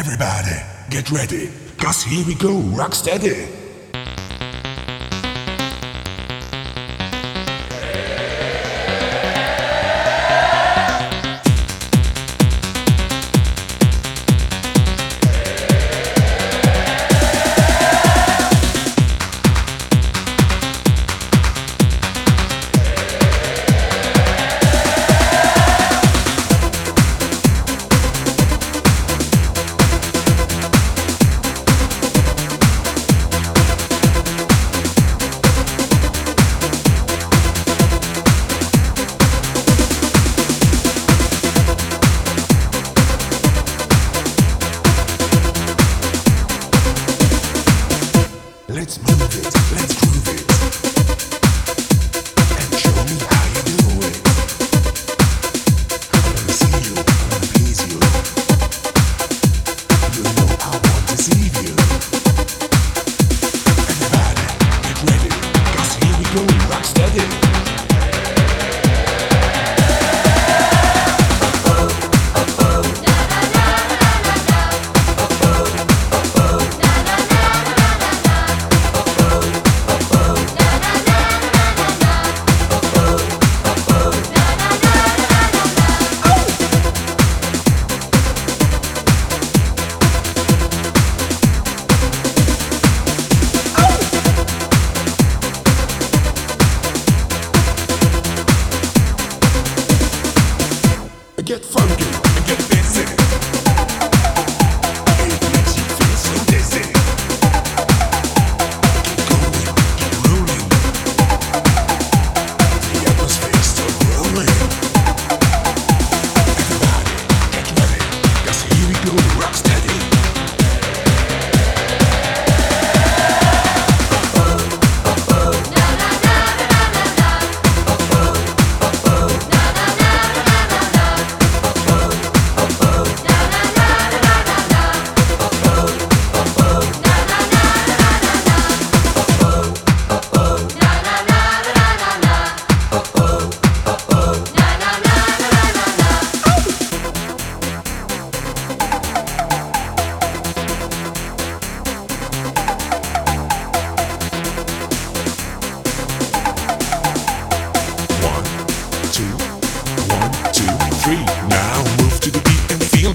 Everybody, get ready, cause here we go, rock steady. Let's move it, let's groove it. get funky.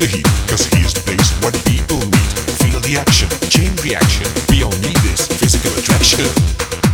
the heat, cause here's the place what people need. Feel the action, chain reaction. We all need this physical attraction.